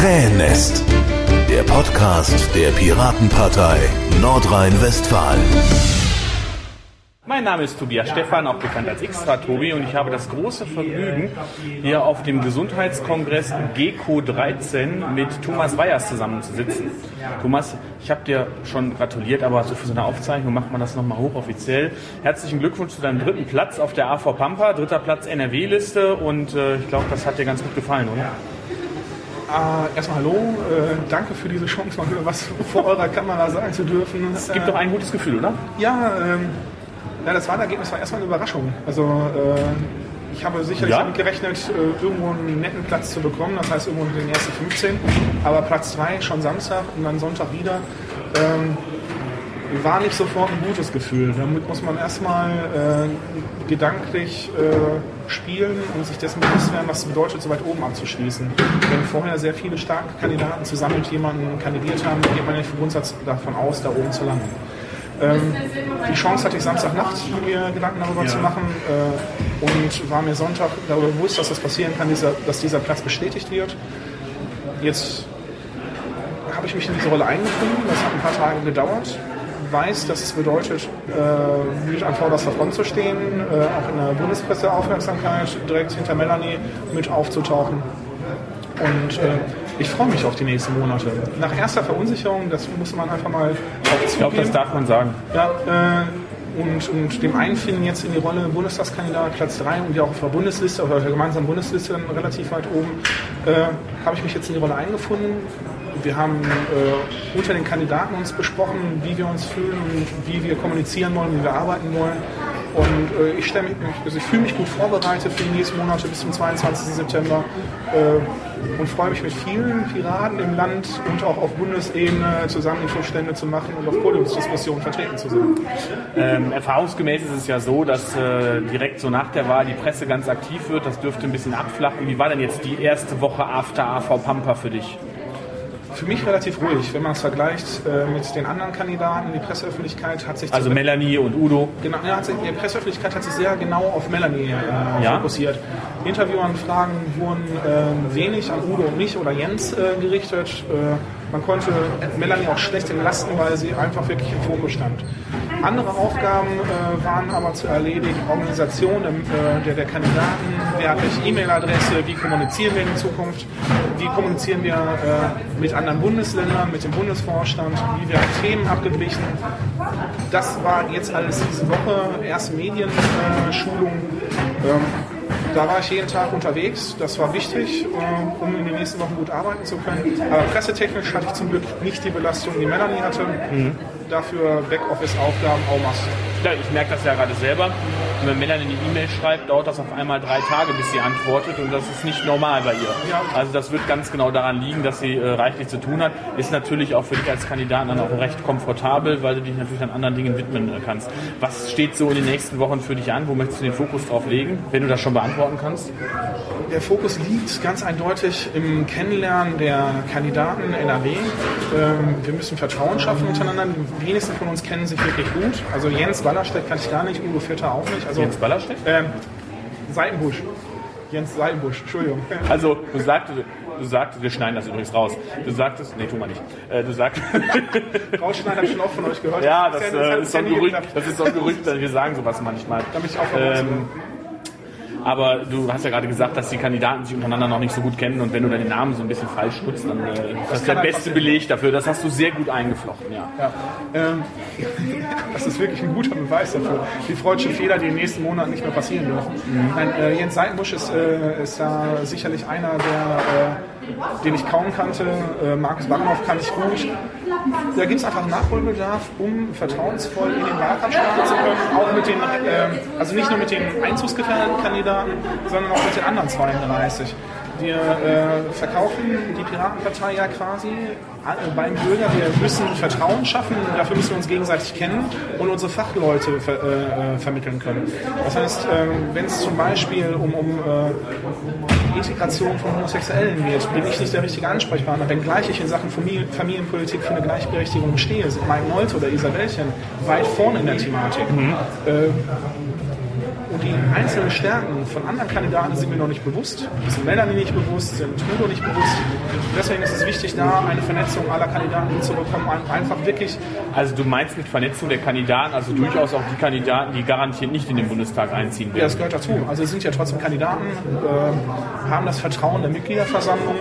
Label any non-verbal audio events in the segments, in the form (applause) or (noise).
Krähennest. Der Podcast der Piratenpartei Nordrhein-Westfalen. Mein Name ist Tobias Stephan, auch bekannt als Extra Tobi, und ich habe das große Vergnügen, hier auf dem Gesundheitskongress GECO 13 mit Thomas Weyers zusammenzusitzen. Thomas, ich habe dir schon gratuliert, aber so für so eine Aufzeichnung macht man das nochmal hochoffiziell. Herzlichen Glückwunsch zu deinem dritten Platz auf der AV Pampa, dritter Platz NRW-Liste, und äh, ich glaube, das hat dir ganz gut gefallen, oder? Äh, erstmal hallo, äh, danke für diese Chance, mal wieder was vor eurer Kamera sagen zu dürfen. Es gibt doch ein gutes Gefühl, oder? Ja, ähm, ja, das Wahlergebnis war erstmal eine Überraschung. Also äh, ich habe sicherlich Ja? damit gerechnet, äh, irgendwo einen netten Platz zu bekommen, das heißt irgendwo den ersten 15. Aber Platz 2 schon Samstag und dann Sonntag wieder. Ähm, war nicht sofort ein gutes Gefühl. Damit muss man erstmal äh, gedanklich äh, spielen und sich dessen bewusst werden, was es bedeutet, so weit oben abzuschließen. Wenn vorher sehr viele starke Kandidaten zusammen mit jemandem kandidiert haben, geht man nicht vom Grundsatz davon aus, da oben zu landen. Ähm, die Chance hatte ich Samstagnacht, mir Gedanken darüber zu machen äh, und war mir Sonntag darüber bewusst, dass das passieren kann, dieser, dass dieser Platz bestätigt wird. Jetzt habe ich mich in diese Rolle eingefunden. Das hat ein paar Tage gedauert. Weiß, dass es bedeutet, äh, mit an vorderster Front zu stehen, äh, auch in der Bundespresseaufmerksamkeit direkt hinter Melanie mit aufzutauchen. Und äh, ich freue mich auf die nächsten Monate. Nach erster Verunsicherung, das muss man einfach mal Ich glaube, das darf man sagen. ja, äh, und, und dem Einfinden jetzt in die Rolle Bundestagskandidat Platz 3 und ja auch auf der Bundesliste auf der gemeinsamen Bundesliste relativ weit oben, äh, habe ich mich jetzt in die Rolle eingefunden. Wir haben äh, unter den Kandidaten uns besprochen, wie wir uns fühlen und wie wir kommunizieren wollen, wie wir arbeiten wollen. Und äh, ich, also ich fühle mich gut vorbereitet für die nächsten Monate bis zum 22. September äh, und freue mich mit vielen Piraten im Land und auch auf Bundesebene zusammen Infostände zu machen und auf Podiumsdiskussionen vertreten zu sein. Ähm, erfahrungsgemäß ist es ja so, dass äh, direkt so nach der Wahl die Presse ganz aktiv wird. Das dürfte ein bisschen abflachen. Wie war denn jetzt die erste Woche after AV Pampa für dich? Für mich relativ ruhig, wenn man es vergleicht äh, mit den anderen Kandidaten. Die Presseöffentlichkeit hat sich Also Melanie und Udo. Genau, ja, sich, die Presseöffentlichkeit hat sich sehr genau auf Melanie äh, Ja? fokussiert. Interviewanfragen wurden äh, wenig an Udo und mich oder Jens äh, gerichtet. Äh, man konnte Melanie auch schlecht entlasten, weil sie einfach wirklich im Fokus stand. Andere Aufgaben äh, waren aber zu erledigen. Organisation äh, der, der Kandidaten, wer hat welche E-Mail-Adresse, wie kommunizieren wir in Zukunft, wie kommunizieren wir äh, mit anderen Bundesländern, mit dem Bundesvorstand, wie werden Themen abgeglichen. Das war jetzt alles diese Woche, erste Medienschulung. Ähm, da war ich jeden Tag unterwegs, das war wichtig, äh, um in den nächsten Wochen gut arbeiten zu können. Aber pressetechnisch hatte ich zum Glück nicht die Belastung, die Melanie hatte. Dafür Backoffice-Aufgaben en masse. Ja, ich merke das ja gerade selber. Und wenn Melanie eine E-Mail schreibt, dauert das auf einmal drei Tage, bis sie antwortet und das ist nicht normal bei ihr. Also das wird ganz genau daran liegen, dass sie äh, reichlich zu tun hat. Ist natürlich auch für dich als Kandidat dann auch recht komfortabel, weil du dich natürlich an anderen Dingen widmen äh, kannst. Was steht so in den nächsten Wochen für dich an? Wo möchtest du den Fokus drauf legen, wenn du das schon beantworten kannst? Der Fokus liegt ganz eindeutig im Kennenlernen der Kandidaten NRW. Ähm, wir müssen Vertrauen schaffen untereinander. Die wenigsten von uns kennen sich wirklich gut. Also Jens Wallerstedt kann ich gar nicht, Udo Vierter auch nicht. Also, Jens Ballerstedt? Ähm, Seitenbusch. Jens Seitenbusch, Entschuldigung. Also du sagtest, du sagtest, wir schneiden das übrigens raus. Du sagtest, nee, tu mal nicht. Äh, du sagst, (laughs) Rausschneiden habe ich schon oft von euch gehört. ja, das, hat- äh, hat ist so ein ja Gerücht. Das ist so ein Gerücht, wir sagen sowas manchmal. Damit ich auch Ähm, aber du hast ja gerade gesagt, dass die Kandidaten sich untereinander noch nicht so gut kennen und wenn du deinen Namen so ein bisschen falsch nutzt, dann äh, das ist der beste. Beleg dafür. Das hast du sehr gut eingeflochten, ja. Ja. Ähm, (laughs) das ist wirklich ein guter Beweis dafür. Die freudschen Fehler, die in den nächsten Monaten nicht mehr passieren dürfen. Nein, äh, Jens Seitenbusch ist, äh, ist da sicherlich einer, der, äh, den ich kaum kannte. Äh, Markus Bagnhoff kannte ich gut. Da gibt es einfach Nachholbedarf, um vertrauensvoll in den Wahlkampf starten zu können. Auch mit den, ähm, also nicht nur mit den einzugsgefährdeten Kandidaten, sondern auch mit den anderen 32. Wir äh, verkaufen die Piratenpartei ja quasi beim Bürger. Wir müssen Vertrauen schaffen, dafür müssen wir uns gegenseitig kennen und unsere Fachleute ver, äh, äh, vermitteln können. Das heißt, ähm, wenn es zum Beispiel um, um äh, Integration von Homosexuellen geht, bin ich nicht der richtige Ansprechpartner. Wenngleich ich in Sachen Familie, Familienpolitik für eine Gleichberechtigung stehe, sind Mike Nolte oder Isabellchen weit vorne in der Thematik. Äh, und die einzelnen Stärken von anderen Kandidaten sind mir noch nicht bewusst, sind Melanie nicht bewusst, sind Hugo nicht bewusst. Deswegen ist es wichtig, da eine Vernetzung aller Kandidaten hinzubekommen, einfach wirklich. Also du meinst mit Vernetzung der Kandidaten, also durchaus auch die Kandidaten, die garantiert nicht in den Bundestag einziehen werden? Ja, das gehört dazu. Also es sind ja trotzdem Kandidaten, äh, haben das Vertrauen der Mitgliederversammlung,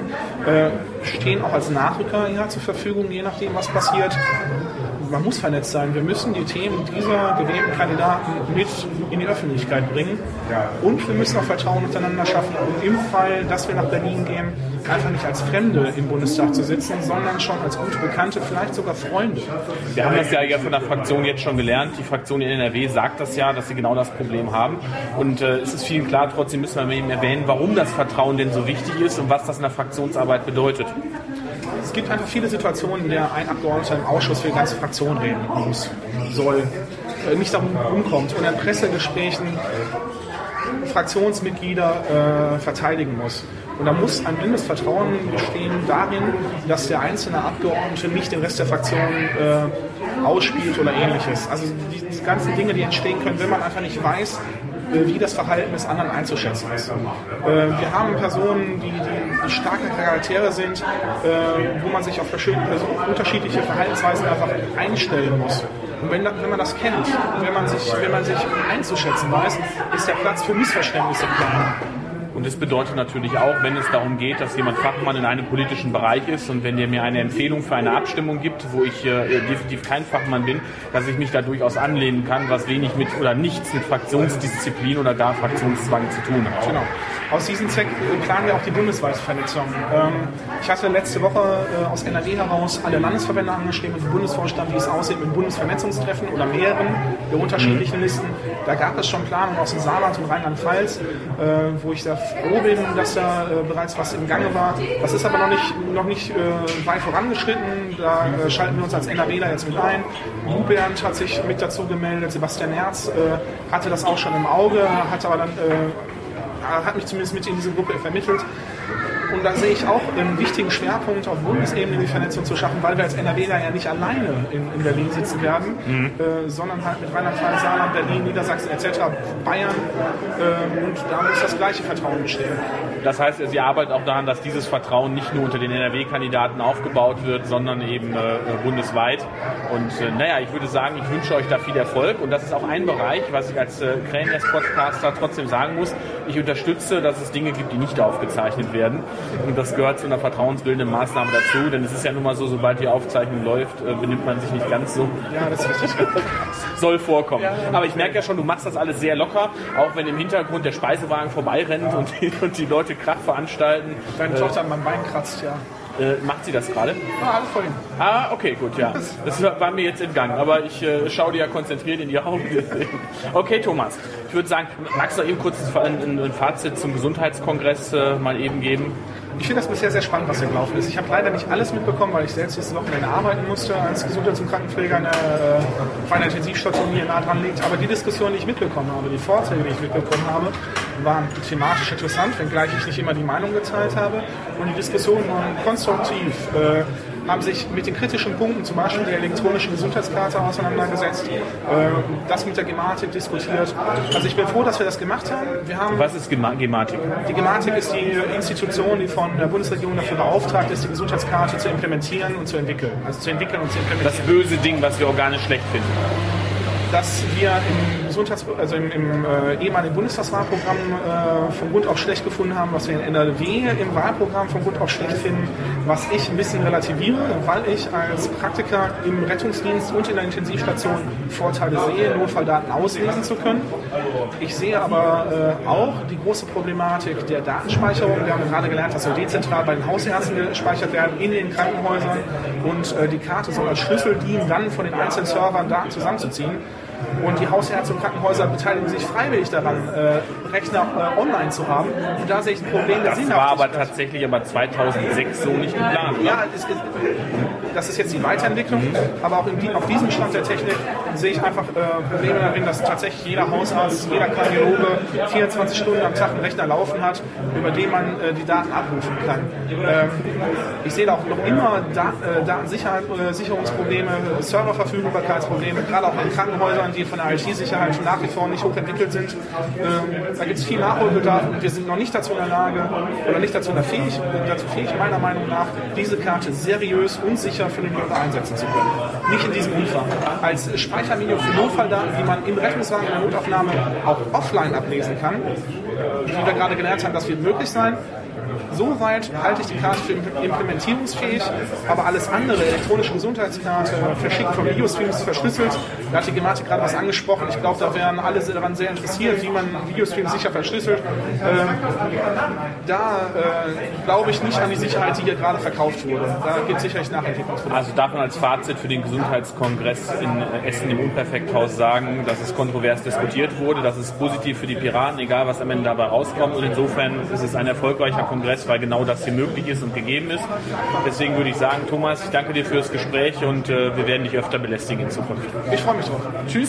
äh, stehen auch als Nachrücker ja, zur Verfügung, je nachdem, was passiert man muss vernetzt sein. Wir müssen die Themen dieser gewählten Kandidaten mit in die Öffentlichkeit bringen. Und wir müssen auch Vertrauen untereinander schaffen, um im Fall, dass wir nach Berlin gehen, einfach nicht als Fremde im Bundestag zu sitzen, sondern schon als gute Bekannte, vielleicht sogar Freunde. Wir haben das ja von der Fraktion jetzt schon gelernt. Die Fraktion in NRW sagt das ja, dass sie genau das Problem haben. Und äh, es ist vielen klar, trotzdem müssen wir eben erwähnen, warum das Vertrauen denn so wichtig ist und was das in der Fraktionsarbeit bedeutet es gibt einfach viele Situationen, in der ein Abgeordneter im Ausschuss für die ganze Fraktion reden muss, soll, äh, nicht darum rumkommt und in Pressegesprächen Fraktionsmitglieder äh, verteidigen muss. Und da muss ein Mindestvertrauen bestehen darin, dass der einzelne Abgeordnete nicht den Rest der Fraktion äh, ausspielt oder ähnliches. Also die, die ganzen Dinge, die entstehen können, wenn man einfach nicht weiß, äh, wie das Verhalten des anderen einzuschätzen ist. Äh, wir haben Personen, die, die, die starke Charaktere sind, äh, wo man sich auf unterschiedliche Verhaltensweisen einfach einstellen muss. Und wenn, wenn man das kennt, wenn man, sich, wenn man sich einzuschätzen weiß, ist der Platz für Missverständnisse klein. Und das bedeutet natürlich auch, wenn es darum geht, dass jemand Fachmann in einem politischen Bereich ist und wenn der mir eine Empfehlung für eine Abstimmung gibt, wo ich äh, definitiv kein Fachmann bin, dass ich mich da durchaus anlehnen kann, was wenig mit oder nichts mit Fraktionsdisziplin oder gar Fraktionszwang zu tun hat. Genau. Aus diesem Zweck planen wir auch die bundesweite Vernetzung. Ähm, ich hatte letzte Woche äh, aus NRW heraus alle Landesverbände angeschrieben und den Bundesvorstand, wie es aussieht mit Bundesvernetzungstreffen oder mehreren der unterschiedlichen mhm. Listen. Da gab es schon Planungen aus dem Saarland und Rheinland-Pfalz, äh, wo ich da froh bin, dass da äh, bereits was im Gange war. Das ist aber noch nicht, noch nicht weit vorangeschritten. Da schalten wir uns als NRWler jetzt mit ein. Bernd hat sich mit dazu gemeldet, Sebastian Herz hatte das auch schon im Auge, hat aber dann hat mich zumindest mit in diese Gruppe vermittelt. Und da sehe ich auch einen wichtigen Schwerpunkt auf Bundesebene die Vernetzung zu schaffen, weil wir als NRW da ja nicht alleine in, in Berlin sitzen werden, mhm. äh, sondern halt mit Rheinland-Pfalz, Saarland, Berlin, Niedersachsen etc., Bayern äh, und da muss das gleiche Vertrauen bestehen. Das heißt, Sie arbeiten auch daran, dass dieses Vertrauen nicht nur unter den NRW-Kandidaten aufgebaut wird, sondern eben äh, bundesweit. Und äh, naja, ich würde sagen, ich wünsche euch da viel Erfolg. Und das ist auch ein Bereich, was ich als äh, Kräheners-Podcaster trotzdem sagen muss. Ich unterstütze, dass es Dinge gibt, die nicht aufgezeichnet werden. Und das gehört zu einer vertrauensbildenden Maßnahme dazu. Denn es ist ja nun mal so, sobald die Aufzeichnung läuft, äh, benimmt man sich nicht ganz so. Ja, das ist richtig. (laughs) Soll vorkommen. Aber ich merke ja schon, du machst das alles sehr locker, auch wenn im Hintergrund der Speisewagen vorbeirennt und die, und die Leute Krach veranstalten. Deine äh, Tochter an meinem Bein kratzt, ja. Äh, macht sie das gerade? Ah, alles vorhin. Ah, okay, gut, ja. Das war mir jetzt entgangen, aber ich äh, schaue dir ja konzentriert in die Augen. (laughs) okay, Thomas, ich würde sagen, magst du eben kurz ein, ein Fazit zum Gesundheitskongress äh, mal eben geben? Ich finde das bisher sehr spannend, was hier gelaufen ist. Ich habe leider nicht alles mitbekommen, weil ich selbst dieses Wochenende arbeiten musste als Gesundheits- und Krankenpfleger in der, äh, Intensivstation, hier nah dran liegt. Aber die Diskussion, die ich mitbekommen habe, die Vorträge, die ich mitbekommen habe, waren thematisch interessant, wenngleich ich nicht immer die Meinung geteilt habe. Und die Diskussionen waren konstruktiv. Äh, haben sich mit den kritischen Punkten, zum Beispiel der elektronischen Gesundheitskarte, auseinandergesetzt, äh, das mit der Gematik diskutiert. Also ich bin froh, dass wir das gemacht haben. Haben Was ist Gematik? Die Gematik ist die Institution, die von der Bundesregierung dafür beauftragt ist, die Gesundheitskarte zu implementieren und zu entwickeln. Also zu entwickeln und zu implementieren. Das böse Ding, was wir organisch schlecht finden dass wir im, Gesundheits also im, im äh, ehemaligen Bundestagswahlprogramm äh, vom Bund auch schlecht gefunden haben, was wir in NRW im Wahlprogramm vom Bund auch schlecht finden, was ich ein bisschen relativiere, weil ich als Praktiker im Rettungsdienst und in der Intensivstation Vorteile sehe, Notfalldaten auslesen zu können. Ich sehe aber äh, auch die große Problematik der Datenspeicherung. Wir haben gerade gelernt, dass so dezentral bei den Hausärzten gespeichert werden, in den Krankenhäusern und äh, die Karte soll als Schlüssel dienen, dann von den einzelnen Servern Daten zusammenzuziehen. Und die Hausärzte und Krankenhäuser beteiligen sich freiwillig daran, äh, Rechner äh, online zu haben. Und da sehe ich ein Problem der Das war aber tatsächlich aber 2006 so nicht geplant. Ja, es, das ist jetzt die Weiterentwicklung, aber auch die, auf diesem Stand der Technik sehe ich einfach äh, Probleme darin, dass tatsächlich jeder Hausarzt, jeder Kardiologe 24 Stunden am Tag einen Rechner laufen hat, über den man äh, die Daten abrufen kann. Ähm, ich sehe da auch noch immer da äh, Datensicherungsprobleme, Serververfügbarkeitsprobleme, gerade auch in Krankenhäusern, die von der IT-Sicherheit nach wie vor nicht hochentwickelt sind. Ähm, da gibt es viel Nachholbedarf und wir sind noch nicht dazu in der Lage oder nicht dazu fähig, dazu fähig, meiner Meinung nach, diese Karte seriös und sicher für den Bürger einsetzen zu können. Nicht in diesem Umfang. Als Speichermedium für Notfalldaten, die man im Rettungswagen in der Notaufnahme auch offline ablesen kann, wie wir gerade gelernt haben, das wird möglich sein. Soweit halte ich die Karte für implementierungsfähig, aber alles andere, elektronische Gesundheitskarte, verschickt von Videostreams, verschlüsselt, da hat die Gematik gerade was angesprochen. Ich glaube, da wären alle daran sehr interessiert, wie man Videostreams sicher verschlüsselt. Ähm, da äh, glaube ich nicht an die Sicherheit, die hier gerade verkauft wurde. Da gibt es sicherlich Nachentwicklungsbedarf. Also darf man als Fazit für den Gesundheitskongress in Essen im Unperfekthaus sagen, dass es kontrovers diskutiert wurde, dass es positiv für die Piraten, egal was am Ende dabei rauskommt. Und insofern ist es ein erfolgreicher Kongress, weil genau das hier möglich ist und gegeben ist. Deswegen würde ich sagen, Thomas, ich danke dir für das Gespräch und äh, wir werden dich öfter belästigen in Zukunft. Ich freue mich drauf. Tschüss.